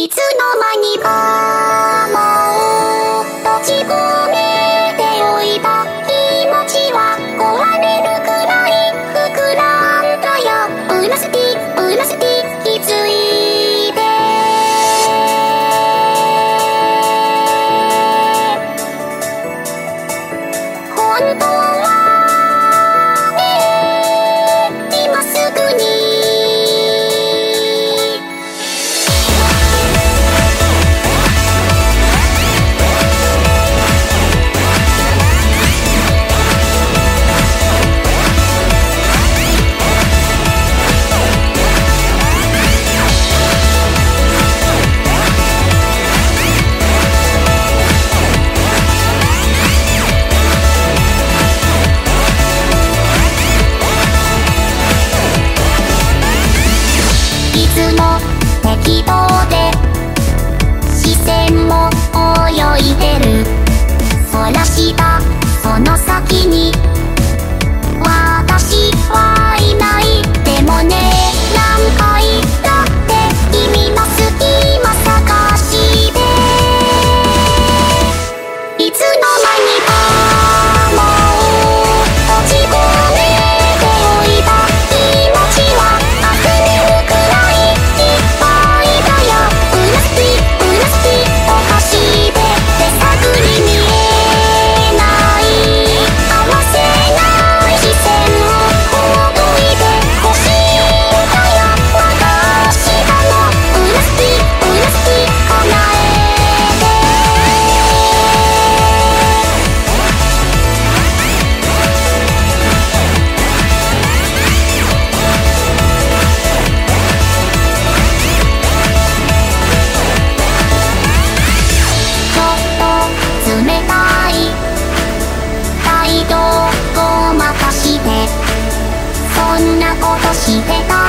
いつの間にかもう閉じ込めておいた気持ちは壊れるくらい膨らんだよ。としてた